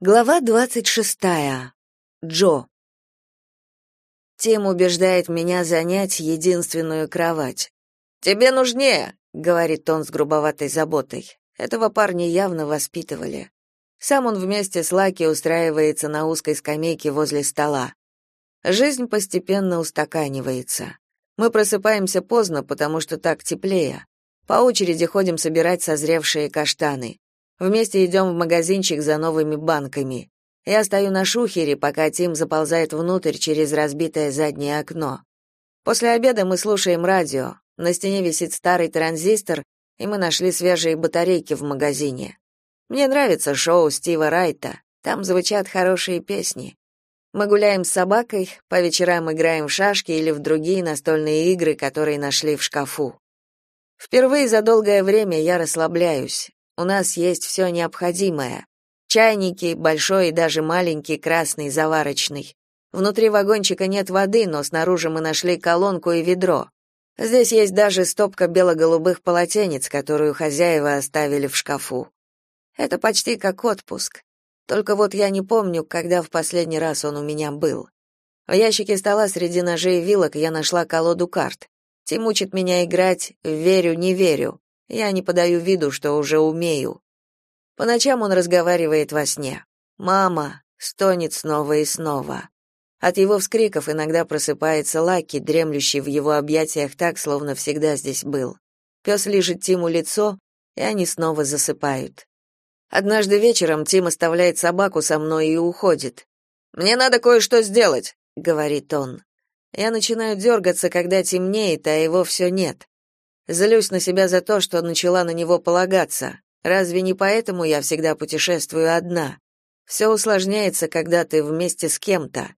Глава двадцать шестая. Джо. Тим убеждает меня занять единственную кровать. «Тебе нужнее», — говорит он с грубоватой заботой. Этого парня явно воспитывали. Сам он вместе с Лаки устраивается на узкой скамейке возле стола. Жизнь постепенно устаканивается. Мы просыпаемся поздно, потому что так теплее. По очереди ходим собирать созревшие каштаны. Вместе идем в магазинчик за новыми банками. Я стою на шухере, пока Тим заползает внутрь через разбитое заднее окно. После обеда мы слушаем радио. На стене висит старый транзистор, и мы нашли свежие батарейки в магазине. Мне нравится шоу Стива Райта. Там звучат хорошие песни. Мы гуляем с собакой, по вечерам играем в шашки или в другие настольные игры, которые нашли в шкафу. Впервые за долгое время я расслабляюсь. У нас есть все необходимое. Чайники, большой и даже маленький красный заварочный. Внутри вагончика нет воды, но снаружи мы нашли колонку и ведро. Здесь есть даже стопка бело-голубых полотенец, которую хозяева оставили в шкафу. Это почти как отпуск. Только вот я не помню, когда в последний раз он у меня был. В ящике стола среди ножей и вилок я нашла колоду карт. Тим учит меня играть «верю, не верю». Я не подаю виду, что уже умею. По ночам он разговаривает во сне. «Мама!» стонет снова и снова. От его вскриков иногда просыпается Лаки, дремлющий в его объятиях так, словно всегда здесь был. Пес лижет Тиму лицо, и они снова засыпают. Однажды вечером Тим оставляет собаку со мной и уходит. «Мне надо кое-что сделать», — говорит он. Я начинаю дергаться, когда темнеет, а его все нет. Злюсь на себя за то, что начала на него полагаться. Разве не поэтому я всегда путешествую одна? Все усложняется, когда ты вместе с кем-то.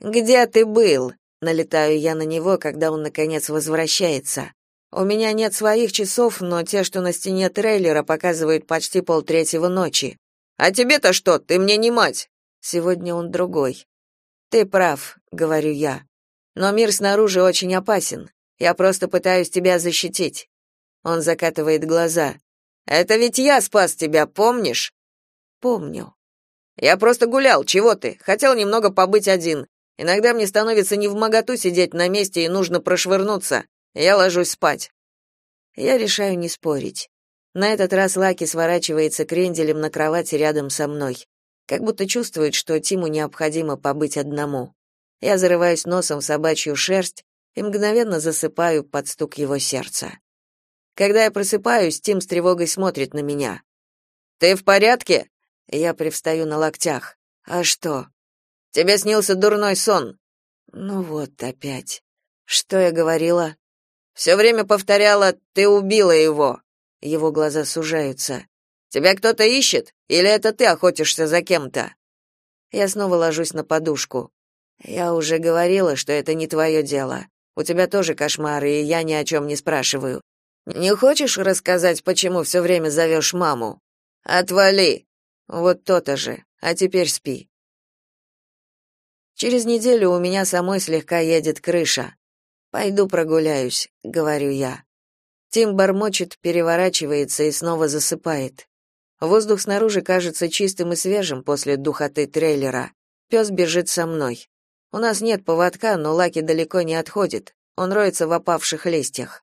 Где ты был? Налетаю я на него, когда он наконец возвращается. У меня нет своих часов, но те, что на стене трейлера, показывают почти полтретьего ночи. А тебе-то что? Ты мне не мать. Сегодня он другой. Ты прав, говорю я. Но мир снаружи очень опасен. Я просто пытаюсь тебя защитить. Он закатывает глаза. Это ведь я спас тебя, помнишь? Помню. Я просто гулял, чего ты? Хотел немного побыть один. Иногда мне становится не в моготу сидеть на месте и нужно прошвырнуться. Я ложусь спать. Я решаю не спорить. На этот раз Лаки сворачивается кренделем на кровати рядом со мной, как будто чувствует, что Тиму необходимо побыть одному. Я зарываюсь носом в собачью шерсть и мгновенно засыпаю под стук его сердца. Когда я просыпаюсь, Тим с тревогой смотрит на меня. «Ты в порядке?» Я привстаю на локтях. «А что?» «Тебе снился дурной сон». «Ну вот опять. Что я говорила?» «Все время повторяла, ты убила его». Его глаза сужаются. «Тебя кто-то ищет? Или это ты охотишься за кем-то?» Я снова ложусь на подушку. «Я уже говорила, что это не твое дело. У тебя тоже кошмары, и я ни о чем не спрашиваю. Не хочешь рассказать, почему все время зовешь маму? Отвали. Вот то-то же. А теперь спи. Через неделю у меня самой слегка едет крыша. Пойду прогуляюсь, говорю я. Тим бормочет, переворачивается и снова засыпает. Воздух снаружи кажется чистым и свежим после духоты трейлера. Пес бежит со мной. У нас нет поводка, но Лаки далеко не отходит. Он роется в опавших листьях.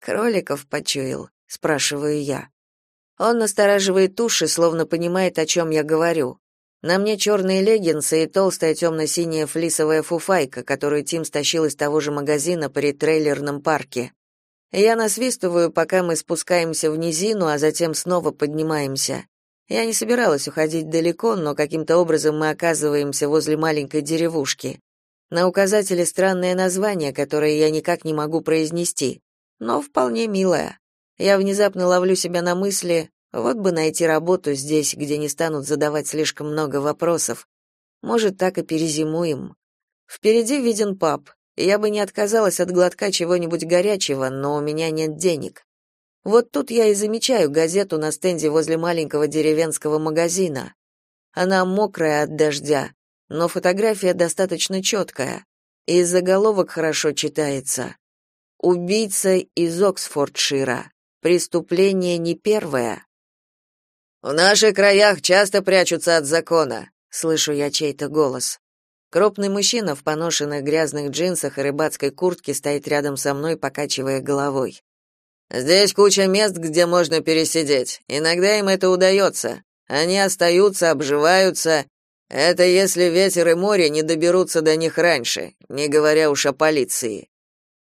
Кроликов почуял, спрашиваю я. Он настораживает уши, словно понимает, о чем я говорю. На мне черные леггинсы и толстая темно-синяя флисовая фуфайка, которую Тим стащил из того же магазина при трейлерном парке. Я насвистываю, пока мы спускаемся в низину, а затем снова поднимаемся. Я не собиралась уходить далеко, но каким-то образом мы оказываемся возле маленькой деревушки. На указателе странное название, которое я никак не могу произнести, но вполне милое. Я внезапно ловлю себя на мысли, вот бы найти работу здесь, где не станут задавать слишком много вопросов. Может, так и перезимуем. Впереди виден паб. Я бы не отказалась от глотка чего-нибудь горячего, но у меня нет денег. Вот тут я и замечаю газету на стенде возле маленького деревенского магазина. Она мокрая от дождя, но фотография достаточно четкая, и заголовок хорошо читается. Убийца из Оксфордшира. Преступление не первое. В наших краях часто прячутся от закона, слышу я чей-то голос. Крупный мужчина в поношенных грязных джинсах и рыбацкой куртке стоит рядом со мной, покачивая головой. Здесь куча мест, где можно пересидеть. Иногда им это удается. Они остаются, обживаются. Это если ветер и море не доберутся до них раньше, не говоря уж о полиции.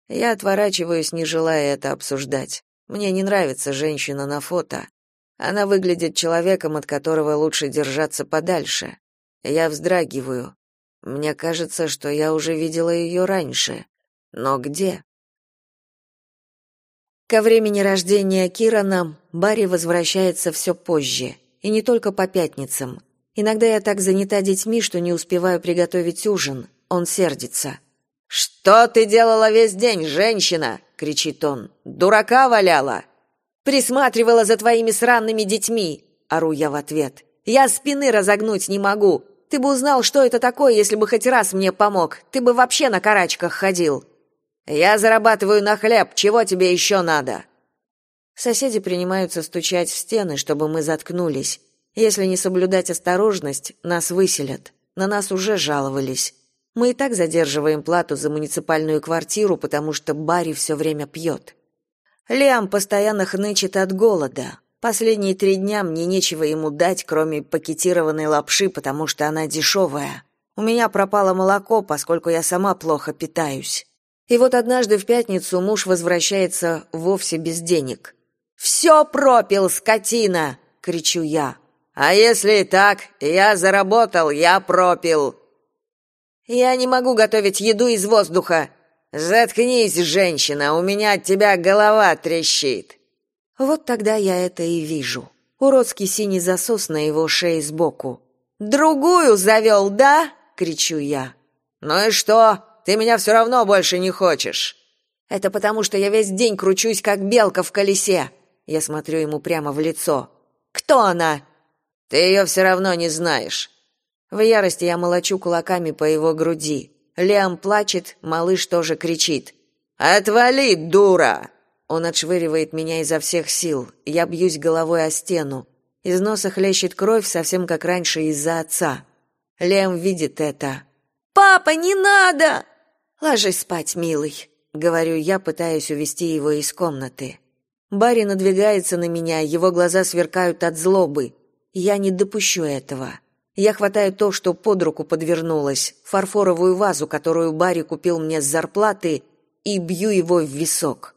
Я отворачиваюсь, не желая это обсуждать. Мне не нравится женщина на фото. Она выглядит человеком, от которого лучше держаться подальше. Я вздрагиваю. Мне кажется, что я уже видела ее раньше. Но где? Ко времени рождения Кирана Барри возвращается все позже, и не только по пятницам. Иногда я так занята детьми, что не успеваю приготовить ужин. Он сердится. «Что ты делала весь день, женщина?» — кричит он. «Дурака валяла!» Присматривала за твоими сраными детьми, ору я в ответ. Я спины разогнуть не могу. Ты бы узнал, что это такое, если бы хоть раз мне помог. Ты бы вообще на карачках ходил. Я зарабатываю на хлеб, чего тебе еще надо? Соседи принимаются стучать в стены, чтобы мы заткнулись. Если не соблюдать осторожность, нас выселят. На нас уже жаловались. Мы и так задерживаем плату за муниципальную квартиру, потому что Барри все время пьет. Лиам постоянно хнычет от голода. Последние три дня мне нечего ему дать, кроме пакетированной лапши, потому что она дешевая. У меня пропало молоко, поскольку я сама плохо питаюсь. И вот однажды в пятницу муж возвращается вовсе без денег. «Все пропил, скотина!» — кричу я. «А если и так, я заработал, я пропил!» «Я не могу готовить еду из воздуха. Заткнись, женщина, у меня от тебя голова трещит. Вот тогда я это и вижу. Уродский синий засос на его шее сбоку. Другую завел, да? кричу я. Ну и что? Ты меня все равно больше не хочешь. Это потому, что я весь день кручусь как белка в колесе. Я смотрю ему прямо в лицо. Кто она? Ты ее все равно не знаешь. В ярости я молочу кулаками по его груди. Лиам плачет, малыш тоже кричит. «Отвали, дура!» Он отшвыривает меня изо всех сил. Я бьюсь головой о стену. Из носа хлещет кровь, совсем как раньше из-за отца. Лем видит это. «Папа, не надо!» «Ложись спать, милый», — говорю я, пытаясь увести его из комнаты. Барри надвигается на меня, его глаза сверкают от злобы. Я не допущу этого. Я хватаю то, что под руку подвернулось, фарфоровую вазу, которую Барри купил мне с зарплаты, и бью его в висок.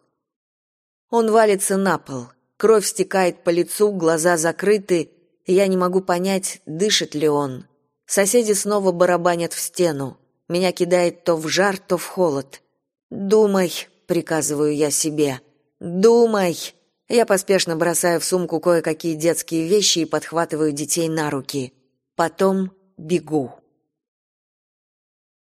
Он валится на пол. Кровь стекает по лицу, глаза закрыты. Я не могу понять, дышит ли он. Соседи снова барабанят в стену. Меня кидает то в жар, то в холод. «Думай», — приказываю я себе. «Думай». Я поспешно бросаю в сумку кое-какие детские вещи и подхватываю детей на руки. Потом бегу.